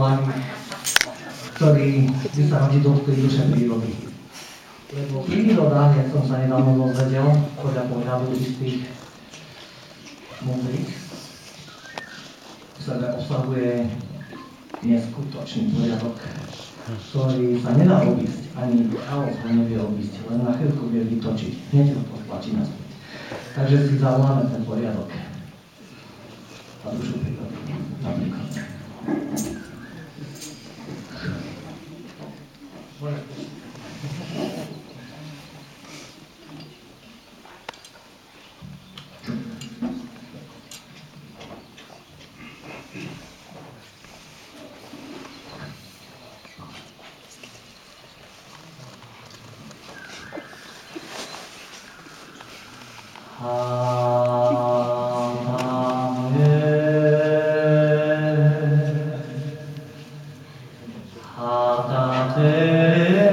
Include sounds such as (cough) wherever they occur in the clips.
povolaní, ktorý by sa radi dotkli duše prírody. Lebo príroda, jak som sa nedávno dozvedel, podľa pohľadu istých múdrych, sebe obsahuje neskutočný poriadok, ktorý sa nedá obísť, ani chaos ho nevie obísť, len na chvíľku vie vytočiť, hneď ho potlačí naspäť. Takže si zavoláme ten poriadok a dušu prírody napríklad. Ate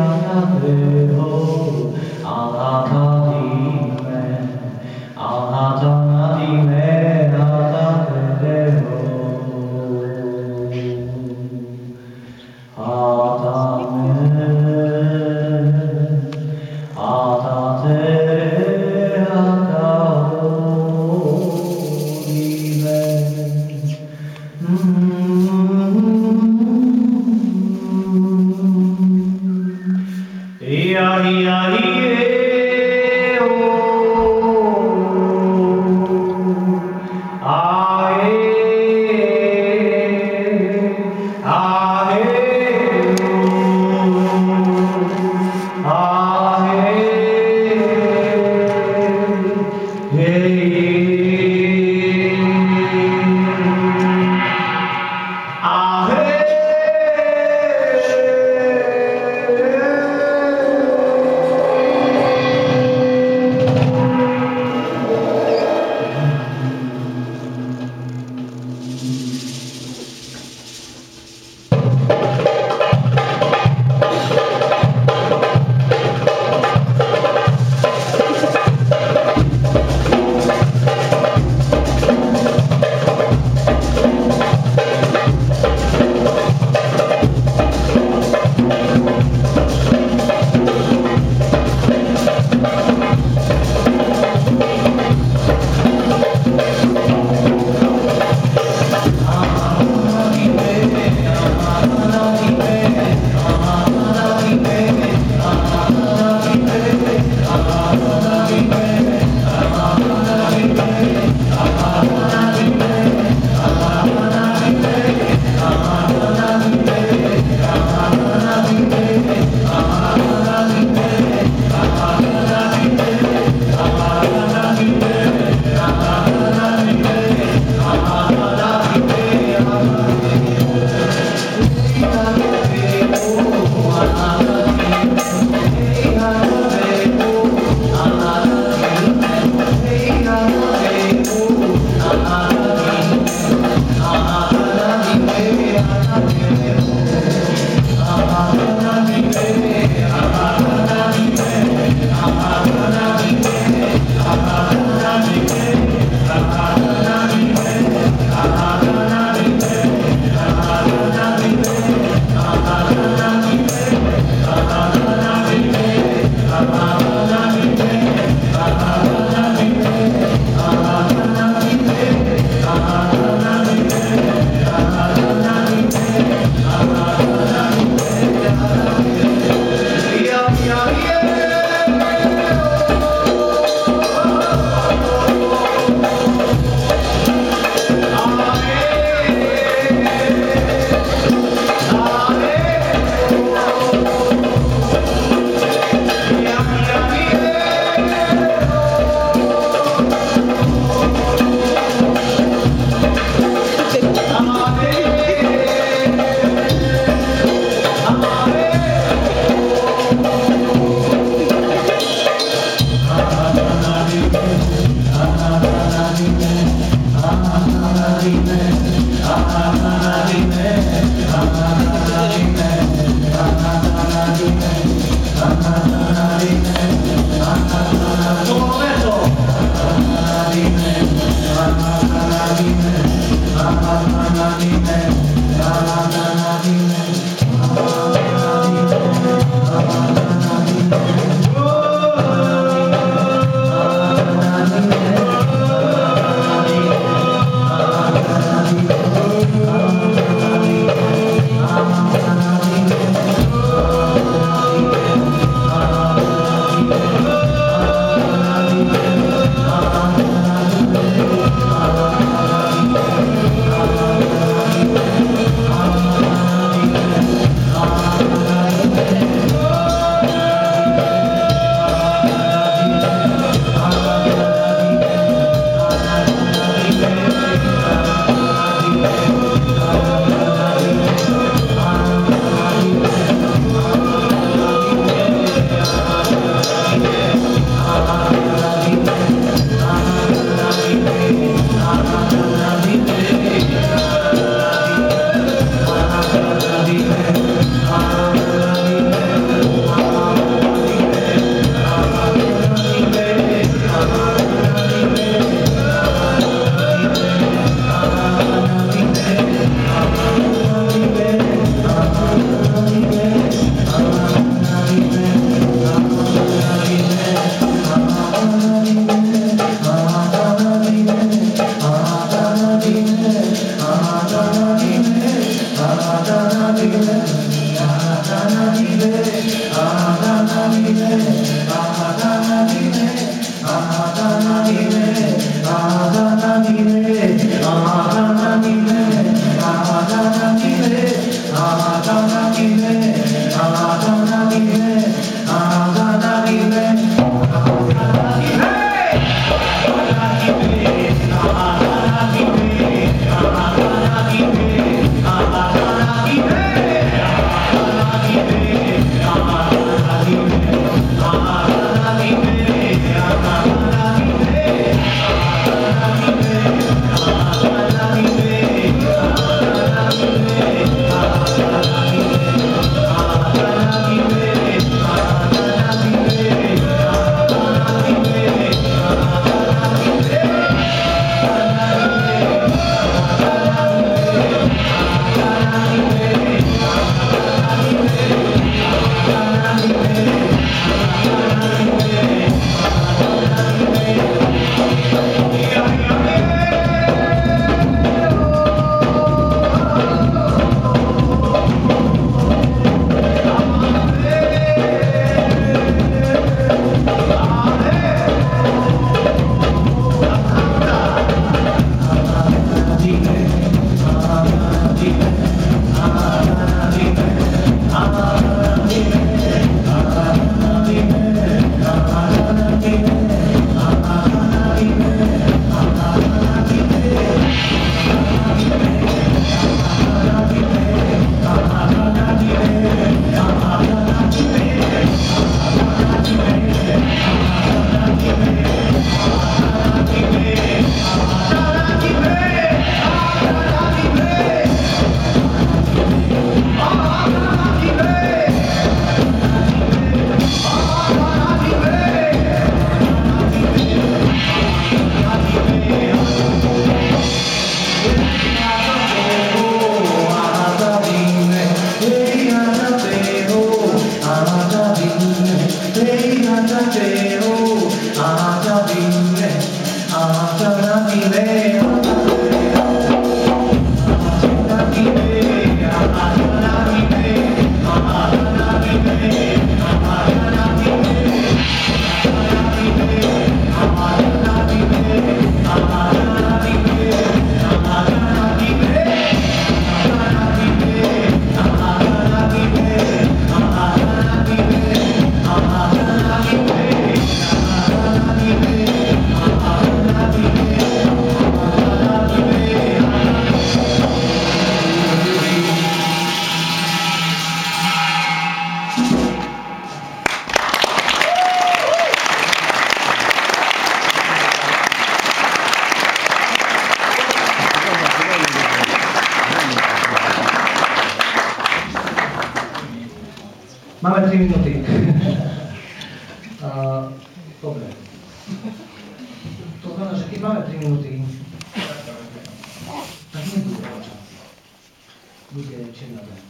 আঘাতে হোক আঘাতে Máme 3 minúty. (laughs) uh, dobre. To znamená, že keď máme 3 minúty, tak nebude veľa čas. Bude čierna deň.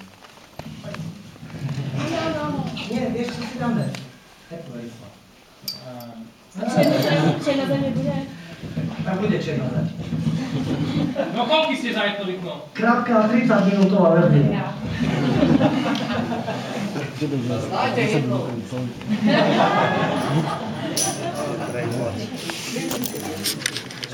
Nie, vieš, čo si dáme? Takto rýchlo. Černá zem nebude? Tak bude čierna deň. No koľky ste za jedno? Krátka 30 minútová verzia. (laughs) Thank you.